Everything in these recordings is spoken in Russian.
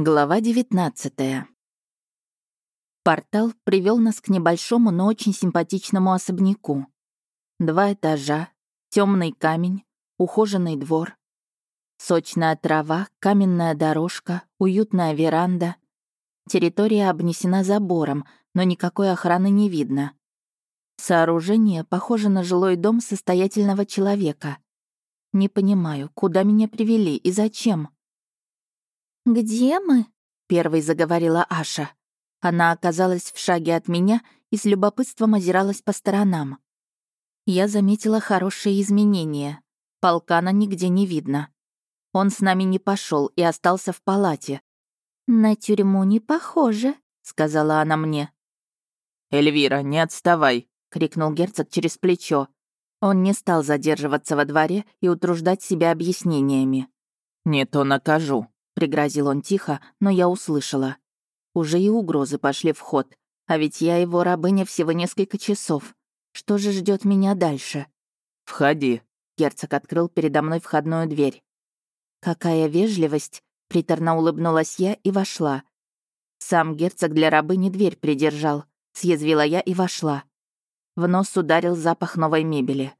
Глава 19 Портал привел нас к небольшому, но очень симпатичному особняку. Два этажа, темный камень, ухоженный двор, сочная трава, каменная дорожка, уютная веранда. Территория обнесена забором, но никакой охраны не видно. Сооружение похоже на жилой дом состоятельного человека. Не понимаю, куда меня привели и зачем. «Где мы?» — первой заговорила Аша. Она оказалась в шаге от меня и с любопытством озиралась по сторонам. Я заметила хорошие изменения. Полкана нигде не видно. Он с нами не пошел и остался в палате. «На тюрьму не похоже», — сказала она мне. «Эльвира, не отставай!» — крикнул герцог через плечо. Он не стал задерживаться во дворе и утруждать себя объяснениями. «Не то накажу», — пригрозил он тихо, но я услышала. Уже и угрозы пошли в ход, а ведь я его рабыня всего несколько часов. Что же ждет меня дальше? «Входи», — герцог открыл передо мной входную дверь. «Какая вежливость!» — приторно улыбнулась я и вошла. Сам герцог для рабыни дверь придержал. Съязвила я и вошла. В нос ударил запах новой мебели.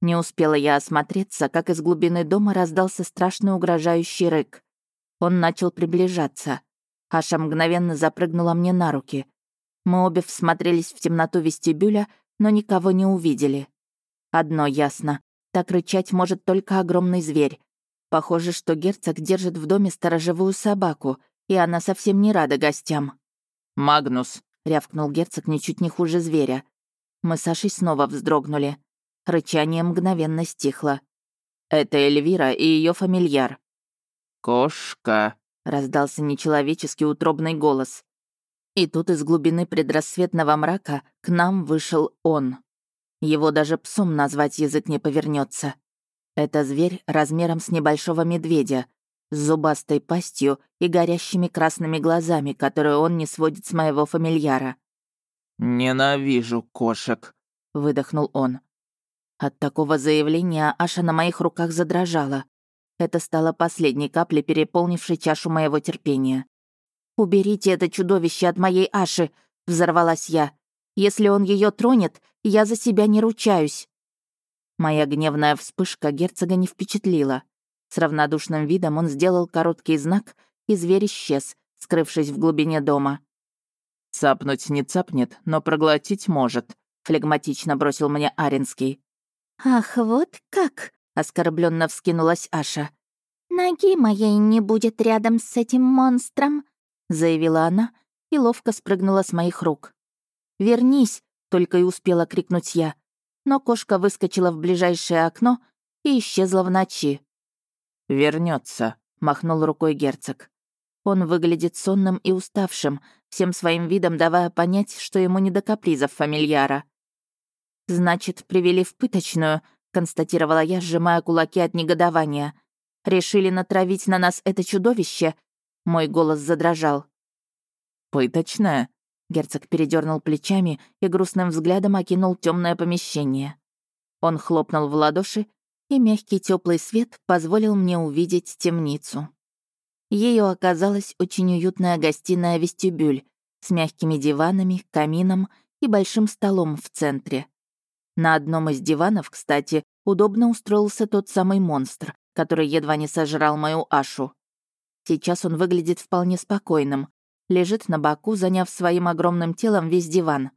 Не успела я осмотреться, как из глубины дома раздался страшный угрожающий рык. Он начал приближаться. Аша мгновенно запрыгнула мне на руки. Мы обе всмотрелись в темноту вестибюля, но никого не увидели. Одно ясно. Так рычать может только огромный зверь. Похоже, что герцог держит в доме сторожевую собаку, и она совсем не рада гостям. «Магнус», — рявкнул герцог ничуть не хуже зверя. Мы с Сашей снова вздрогнули. Рычание мгновенно стихло. «Это Эльвира и ее фамильяр». «Кошка», — раздался нечеловеческий утробный голос. И тут из глубины предрассветного мрака к нам вышел он. Его даже псом назвать язык не повернется. Это зверь размером с небольшого медведя, с зубастой пастью и горящими красными глазами, которые он не сводит с моего фамильяра. «Ненавижу кошек», — выдохнул он. От такого заявления Аша на моих руках задрожала. Это стало последней каплей, переполнившей чашу моего терпения. «Уберите это чудовище от моей Аши!» — взорвалась я. «Если он ее тронет, я за себя не ручаюсь». Моя гневная вспышка герцога не впечатлила. С равнодушным видом он сделал короткий знак, и зверь исчез, скрывшись в глубине дома. «Цапнуть не цапнет, но проглотить может», — флегматично бросил мне Аренский. «Ах, вот как!» — оскорбленно вскинулась Аша. «Ноги моей не будет рядом с этим монстром», — заявила она и ловко спрыгнула с моих рук. «Вернись!» — только и успела крикнуть я. Но кошка выскочила в ближайшее окно и исчезла в ночи. Вернется, махнул рукой герцог. Он выглядит сонным и уставшим, всем своим видом давая понять, что ему не до капризов фамильяра. «Значит, привели в пыточную», — констатировала я, сжимая кулаки от негодования. «Решили натравить на нас это чудовище?» Мой голос задрожал. «Пыточная?» Герцог передернул плечами и грустным взглядом окинул темное помещение. Он хлопнул в ладоши, и мягкий теплый свет позволил мне увидеть темницу. Ее оказалась очень уютная гостиная вестибюль с мягкими диванами, камином и большим столом в центре. На одном из диванов, кстати, удобно устроился тот самый монстр, который едва не сожрал мою Ашу. Сейчас он выглядит вполне спокойным. Лежит на боку, заняв своим огромным телом весь диван.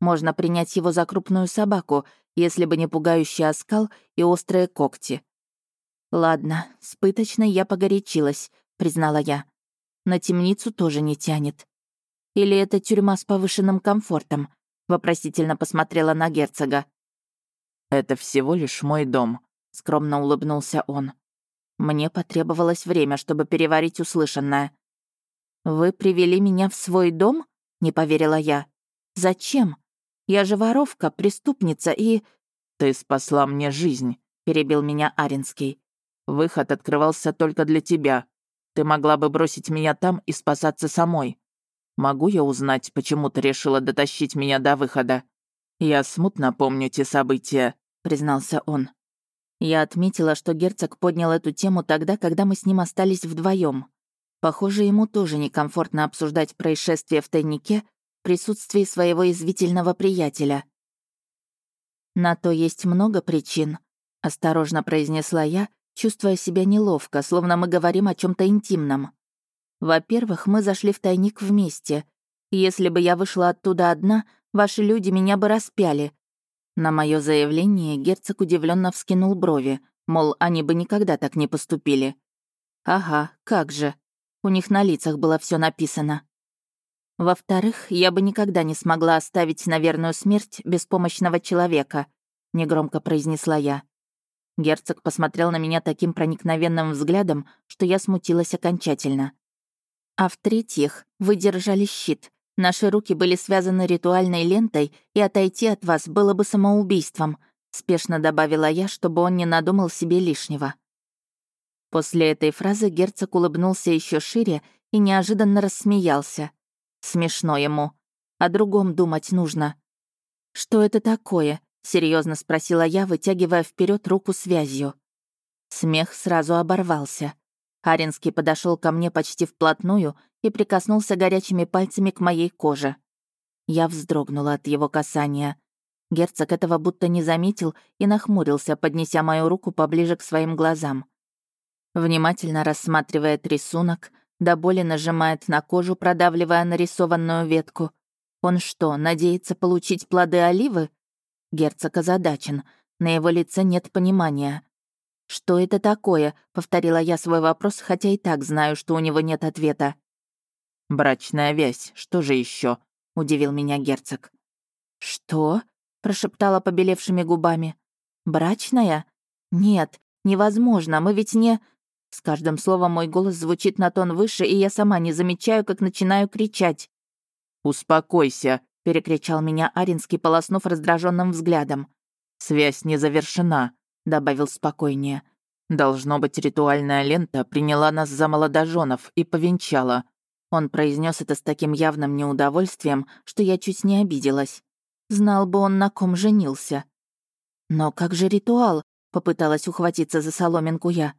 Можно принять его за крупную собаку, если бы не пугающий оскал и острые когти. «Ладно, с пыточной я погорячилась», — признала я. «На темницу тоже не тянет». «Или это тюрьма с повышенным комфортом?» — вопросительно посмотрела на герцога. «Это всего лишь мой дом», — скромно улыбнулся он. Мне потребовалось время, чтобы переварить услышанное. «Вы привели меня в свой дом?» — не поверила я. «Зачем?» Я же воровка, преступница и...» «Ты спасла мне жизнь», — перебил меня Аринский. «Выход открывался только для тебя. Ты могла бы бросить меня там и спасаться самой. Могу я узнать, почему ты решила дотащить меня до выхода? Я смутно помню те события», — признался он. Я отметила, что герцог поднял эту тему тогда, когда мы с ним остались вдвоем. Похоже, ему тоже некомфортно обсуждать происшествие в тайнике в присутствии своего извительного приятеля. «На то есть много причин», — осторожно произнесла я, чувствуя себя неловко, словно мы говорим о чем то интимном. «Во-первых, мы зашли в тайник вместе. Если бы я вышла оттуда одна, ваши люди меня бы распяли». На мое заявление герцог удивленно вскинул брови, мол, они бы никогда так не поступили. «Ага, как же. У них на лицах было все написано. Во-вторых, я бы никогда не смогла оставить на верную смерть беспомощного человека, негромко произнесла я. Герцог посмотрел на меня таким проникновенным взглядом, что я смутилась окончательно. А в-третьих, вы держали щит. Наши руки были связаны ритуальной лентой, и отойти от вас было бы самоубийством, спешно добавила я, чтобы он не надумал себе лишнего. После этой фразы герцог улыбнулся еще шире и неожиданно рассмеялся. Смешно ему. О другом думать нужно. «Что это такое?» — серьезно спросила я, вытягивая вперед руку связью. Смех сразу оборвался. Аринский подошел ко мне почти вплотную и прикоснулся горячими пальцами к моей коже. Я вздрогнула от его касания. Герцог этого будто не заметил и нахмурился, поднеся мою руку поближе к своим глазам. Внимательно рассматривает рисунок, до боли нажимает на кожу, продавливая нарисованную ветку. Он что, надеется получить плоды оливы? Герцог озадачен. На его лице нет понимания. «Что это такое?» — повторила я свой вопрос, хотя и так знаю, что у него нет ответа. «Брачная вязь, что же еще? удивил меня герцог. «Что?» — прошептала побелевшими губами. «Брачная? Нет, невозможно, мы ведь не...» С каждым словом мой голос звучит на тон выше, и я сама не замечаю, как начинаю кричать. «Успокойся», — перекричал меня Аринский, полоснув раздраженным взглядом. «Связь не завершена», — добавил спокойнее. «Должно быть, ритуальная лента приняла нас за молодоженов и повенчала». Он произнес это с таким явным неудовольствием, что я чуть не обиделась. Знал бы он, на ком женился. «Но как же ритуал?» — попыталась ухватиться за соломинку я.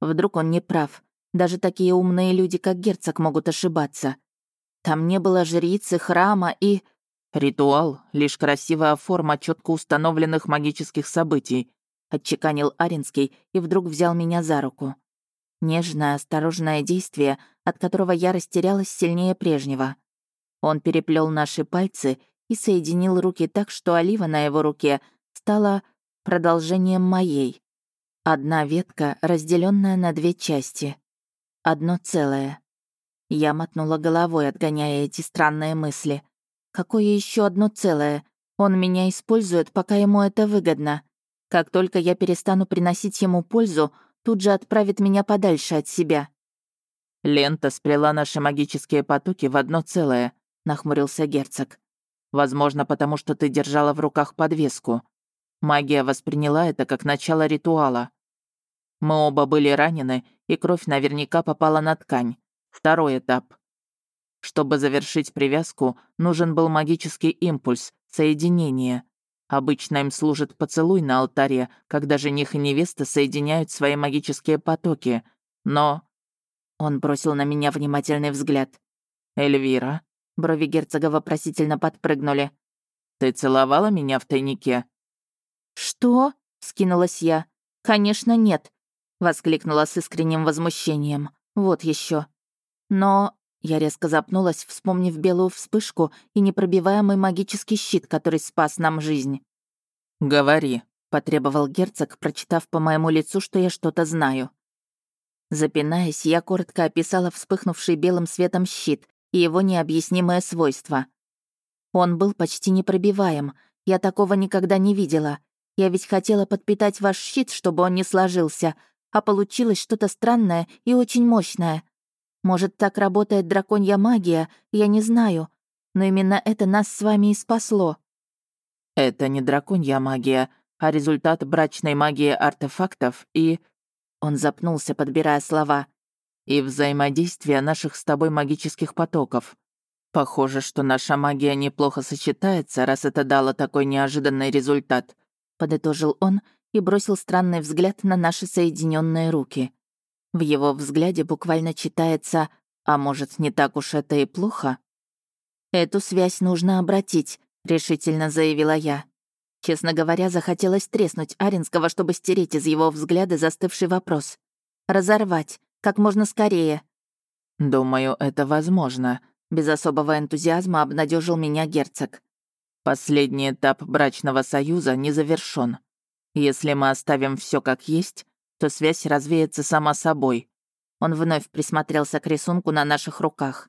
Вдруг он не прав. Даже такие умные люди, как герцог, могут ошибаться. Там не было жрицы, храма и... «Ритуал — лишь красивая форма четко установленных магических событий», — отчеканил Аринский и вдруг взял меня за руку. Нежное, осторожное действие, от которого я растерялась сильнее прежнего. Он переплел наши пальцы и соединил руки так, что олива на его руке стала продолжением моей. Одна ветка, разделенная на две части. Одно целое. Я мотнула головой, отгоняя эти странные мысли. Какое еще одно целое? Он меня использует, пока ему это выгодно. Как только я перестану приносить ему пользу, тут же отправит меня подальше от себя. «Лента сплела наши магические потоки в одно целое», — нахмурился герцог. «Возможно, потому что ты держала в руках подвеску. Магия восприняла это как начало ритуала. Мы оба были ранены, и кровь наверняка попала на ткань. Второй этап. Чтобы завершить привязку, нужен был магический импульс, соединение. Обычно им служит поцелуй на алтаре, когда жених и невеста соединяют свои магические потоки. Но... Он бросил на меня внимательный взгляд. «Эльвира?» Брови герцога вопросительно подпрыгнули. «Ты целовала меня в тайнике?» «Что?» — скинулась я. «Конечно, нет. Воскликнула с искренним возмущением. Вот еще. Но... Я резко запнулась, вспомнив белую вспышку и непробиваемый магический щит, который спас нам жизнь. «Говори», — потребовал герцог, прочитав по моему лицу, что я что-то знаю. Запинаясь, я коротко описала вспыхнувший белым светом щит и его необъяснимое свойство. Он был почти непробиваем. Я такого никогда не видела. Я ведь хотела подпитать ваш щит, чтобы он не сложился, а получилось что-то странное и очень мощное. Может, так работает драконья магия, я не знаю. Но именно это нас с вами и спасло. Это не драконья магия, а результат брачной магии артефактов и... Он запнулся, подбирая слова. И взаимодействия наших с тобой магических потоков. Похоже, что наша магия неплохо сочетается, раз это дало такой неожиданный результат. Подытожил он и бросил странный взгляд на наши соединенные руки. В его взгляде буквально читается «А может, не так уж это и плохо?» «Эту связь нужно обратить», — решительно заявила я. Честно говоря, захотелось треснуть Аринского, чтобы стереть из его взгляда застывший вопрос. Разорвать, как можно скорее. «Думаю, это возможно», — без особого энтузиазма обнадежил меня герцог. «Последний этап брачного союза не завершён. Если мы оставим все как есть, то связь развеется сама собой. Он вновь присмотрелся к рисунку на наших руках.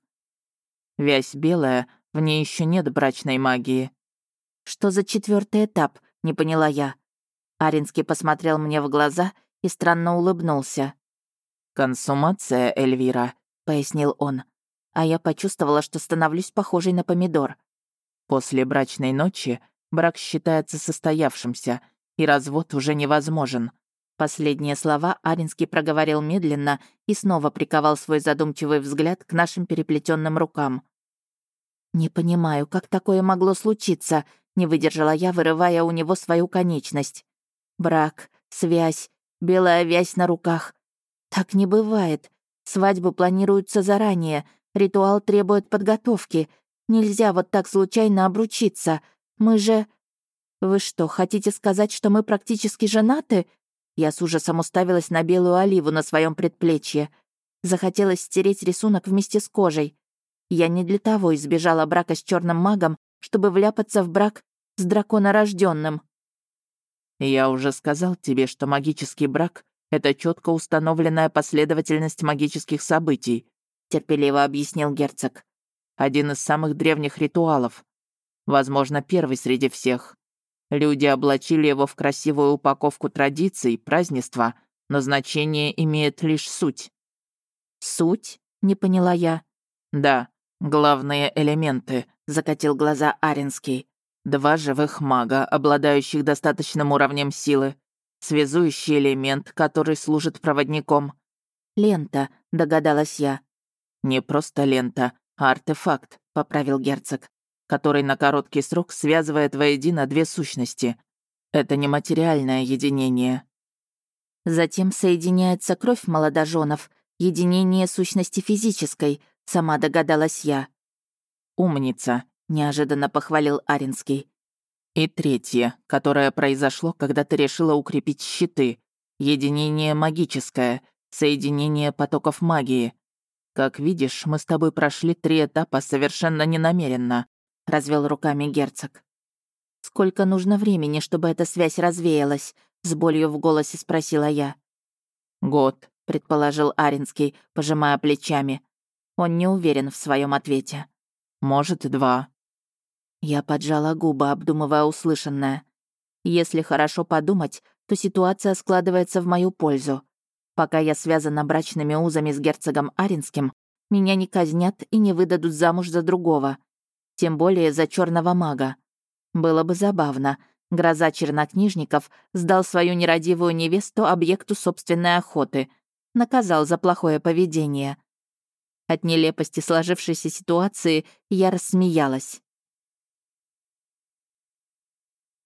Вязь белая, в ней еще нет брачной магии. Что за четвертый этап? Не поняла я. Аринский посмотрел мне в глаза и странно улыбнулся. «Консумация, Эльвира», — пояснил он. А я почувствовала, что становлюсь похожей на помидор. «После брачной ночи брак считается состоявшимся, и развод уже невозможен. Последние слова Аринский проговорил медленно и снова приковал свой задумчивый взгляд к нашим переплетенным рукам. «Не понимаю, как такое могло случиться?» — не выдержала я, вырывая у него свою конечность. «Брак, связь, белая вязь на руках. Так не бывает. Свадьбы планируются заранее, ритуал требует подготовки. Нельзя вот так случайно обручиться. Мы же...» «Вы что, хотите сказать, что мы практически женаты?» Я с ужасом уставилась на белую оливу на своем предплечье. Захотелось стереть рисунок вместе с кожей. Я не для того избежала брака с черным магом, чтобы вляпаться в брак с драконорожденным. «Я уже сказал тебе, что магический брак — это четко установленная последовательность магических событий», — терпеливо объяснил герцог. «Один из самых древних ритуалов. Возможно, первый среди всех. Люди облачили его в красивую упаковку традиций, празднества, но значение имеет лишь суть. «Суть?» — не поняла я. «Да, главные элементы», — закатил глаза Аренский. «Два живых мага, обладающих достаточным уровнем силы. Связующий элемент, который служит проводником». «Лента», — догадалась я. «Не просто лента, а артефакт», — поправил герцог который на короткий срок связывает воедино две сущности. Это нематериальное единение. Затем соединяется кровь молодоженов, единение сущности физической, сама догадалась я. «Умница», — неожиданно похвалил Аринский. «И третье, которое произошло, когда ты решила укрепить щиты. Единение магическое, соединение потоков магии. Как видишь, мы с тобой прошли три этапа совершенно ненамеренно развел руками герцог. «Сколько нужно времени, чтобы эта связь развеялась?» — с болью в голосе спросила я. «Год», — предположил Аринский, пожимая плечами. Он не уверен в своем ответе. «Может, два». Я поджала губы, обдумывая услышанное. Если хорошо подумать, то ситуация складывается в мою пользу. Пока я связана брачными узами с герцогом Аринским, меня не казнят и не выдадут замуж за другого тем более за черного мага. Было бы забавно. Гроза чернокнижников сдал свою нерадивую невесту объекту собственной охоты. Наказал за плохое поведение. От нелепости сложившейся ситуации я рассмеялась.